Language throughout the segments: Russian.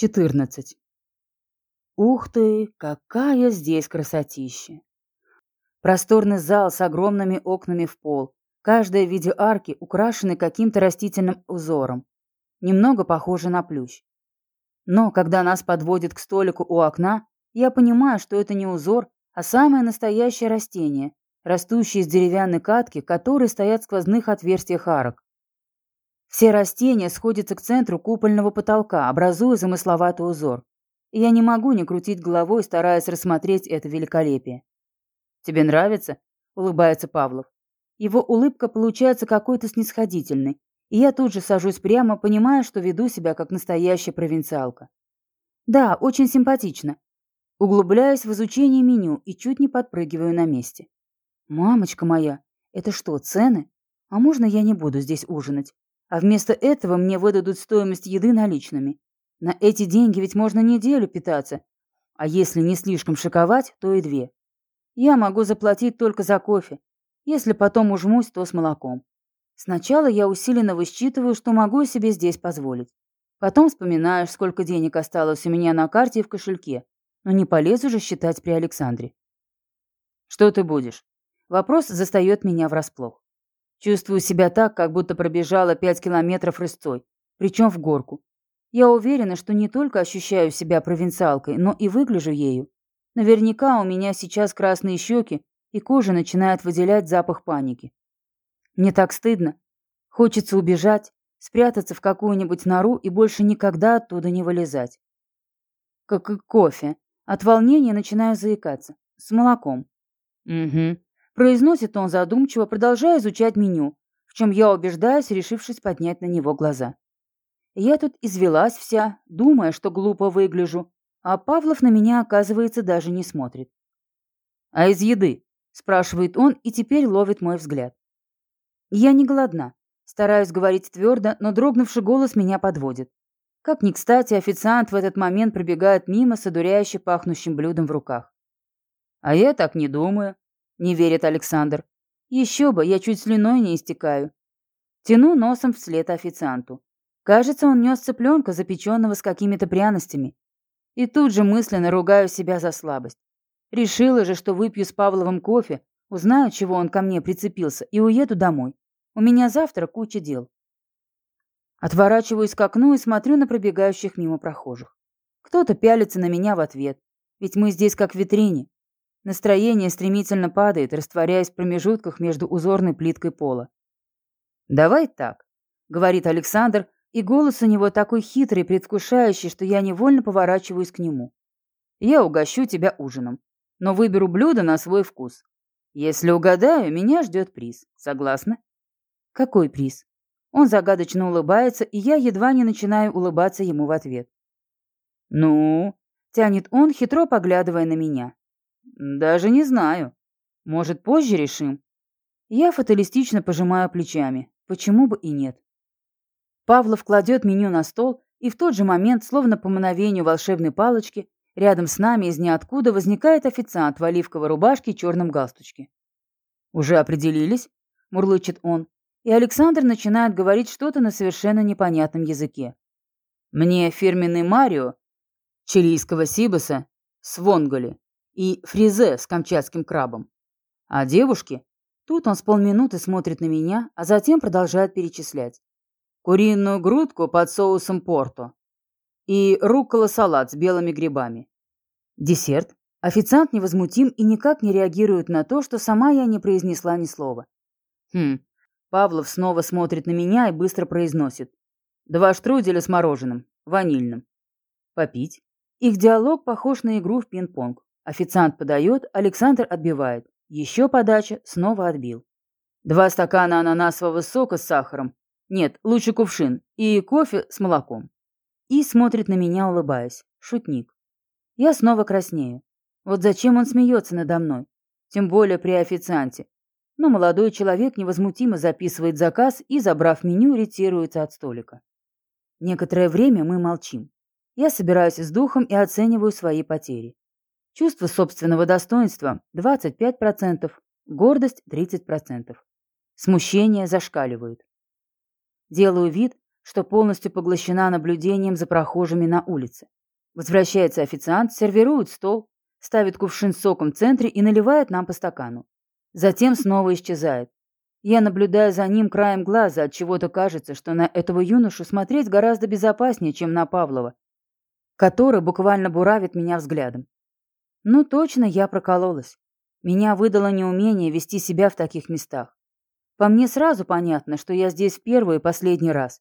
14. Ух ты, какая здесь красотища! Просторный зал с огромными окнами в пол, каждая в виде арки, украшенной каким-то растительным узором. Немного похоже на плющ. Но когда нас подводят к столику у окна, я понимаю, что это не узор, а самое настоящее растение, растущее из деревянной катки, которые стоят в сквозных отверстиях арок. Все растения сходятся к центру купольного потолка, образуя замысловатый узор. Я не могу не крутить головой, стараясь рассмотреть это великолепие. «Тебе нравится?» — улыбается Павлов. Его улыбка получается какой-то снисходительной, и я тут же сажусь прямо, понимая, что веду себя как настоящая провинциалка. «Да, очень симпатично». Углубляюсь в изучение меню и чуть не подпрыгиваю на месте. «Мамочка моя, это что, цены? А можно я не буду здесь ужинать? А вместо этого мне выдадут стоимость еды наличными. На эти деньги ведь можно неделю питаться. А если не слишком шиковать, то и две. Я могу заплатить только за кофе. Если потом ужмусь, то с молоком. Сначала я усиленно высчитываю, что могу себе здесь позволить. Потом вспоминаешь, сколько денег осталось у меня на карте и в кошельке. Но не полезу же считать при Александре. Что ты будешь? Вопрос застает меня врасплох. Чувствую себя так, как будто пробежала пять километров рысцой, причем в горку. Я уверена, что не только ощущаю себя провинциалкой, но и выгляжу ею. Наверняка у меня сейчас красные щеки, и кожа начинает выделять запах паники. Мне так стыдно. Хочется убежать, спрятаться в какую-нибудь нору и больше никогда оттуда не вылезать. Как и кофе. От волнения начинаю заикаться. С молоком. Угу. Произносит он задумчиво, продолжая изучать меню, в чем я убеждаюсь, решившись поднять на него глаза. Я тут извелась вся, думая, что глупо выгляжу, а Павлов на меня, оказывается, даже не смотрит. «А из еды?» – спрашивает он и теперь ловит мой взгляд. Я не голодна. Стараюсь говорить твердо, но дрогнувший голос меня подводит. Как ни кстати, официант в этот момент пробегает мимо с одуряюще пахнущим блюдом в руках. «А я так не думаю», не верит Александр. Еще бы, я чуть слюной не истекаю. Тяну носом вслед официанту. Кажется, он нес цыпленка, запеченного с какими-то пряностями. И тут же мысленно ругаю себя за слабость. Решила же, что выпью с Павловым кофе, узнаю, чего он ко мне прицепился, и уеду домой. У меня завтра куча дел. Отворачиваюсь к окну и смотрю на пробегающих мимо прохожих. Кто-то пялится на меня в ответ, ведь мы здесь как в витрине. Настроение стремительно падает, растворяясь в промежутках между узорной плиткой пола. «Давай так», — говорит Александр, и голос у него такой хитрый, предвкушающий, что я невольно поворачиваюсь к нему. «Я угощу тебя ужином, но выберу блюдо на свой вкус. Если угадаю, меня ждет приз. Согласна?» «Какой приз?» Он загадочно улыбается, и я едва не начинаю улыбаться ему в ответ. «Ну?» — тянет он, хитро поглядывая на меня. Даже не знаю. Может, позже решим? Я фаталистично пожимаю плечами. Почему бы и нет? Павлов кладет меню на стол, и в тот же момент, словно по мановению волшебной палочки, рядом с нами из ниоткуда возникает официант в оливковой рубашке и черном галстучке. «Уже определились?» – мурлычет он, и Александр начинает говорить что-то на совершенно непонятном языке. «Мне фирменный Марио, чилийского сибаса, с вонголи и фризе с камчатским крабом. А девушки? Тут он с полминуты смотрит на меня, а затем продолжает перечислять. Куриную грудку под соусом порто и руккола-салат с белыми грибами. Десерт. Официант невозмутим и никак не реагирует на то, что сама я не произнесла ни слова. Хм. Павлов снова смотрит на меня и быстро произносит. Два штруделя с мороженым, ванильным. Попить. Их диалог похож на игру в пинг-понг. Официант подает, Александр отбивает. Еще подача, снова отбил. Два стакана ананасового сока с сахаром. Нет, лучше кувшин. И кофе с молоком. И смотрит на меня, улыбаясь. Шутник. Я снова краснею. Вот зачем он смеется надо мной? Тем более при официанте. Но молодой человек невозмутимо записывает заказ и, забрав меню, ретируется от столика. Некоторое время мы молчим. Я собираюсь с духом и оцениваю свои потери. Чувство собственного достоинства – 25%, гордость – 30%. Смущение зашкаливает. Делаю вид, что полностью поглощена наблюдением за прохожими на улице. Возвращается официант, сервирует стол, ставит кувшин с соком в центре и наливает нам по стакану. Затем снова исчезает. Я наблюдаю за ним краем глаза, от чего-то кажется, что на этого юношу смотреть гораздо безопаснее, чем на Павлова, который буквально буравит меня взглядом. Ну точно я прокололась. Меня выдало неумение вести себя в таких местах. По мне сразу понятно, что я здесь в первый и последний раз,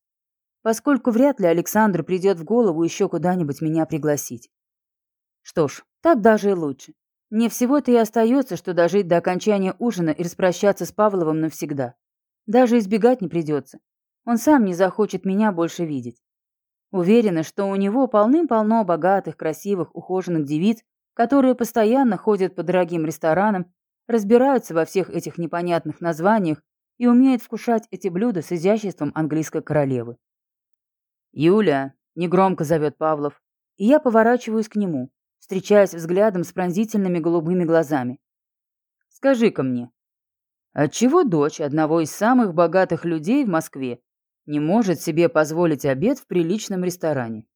поскольку вряд ли Александр придет в голову еще куда-нибудь меня пригласить. Что ж, так даже и лучше. Мне всего-то и остается, что дожить до окончания ужина и распрощаться с Павловым навсегда. Даже избегать не придется. Он сам не захочет меня больше видеть. Уверена, что у него полным-полно богатых, красивых, ухоженных девиц, которые постоянно ходят по дорогим ресторанам, разбираются во всех этих непонятных названиях и умеют вкушать эти блюда с изяществом английской королевы. «Юля!» — негромко зовет Павлов, и я поворачиваюсь к нему встречаясь взглядом с пронзительными голубыми глазами. «Скажи-ка мне, отчего дочь одного из самых богатых людей в Москве не может себе позволить обед в приличном ресторане?»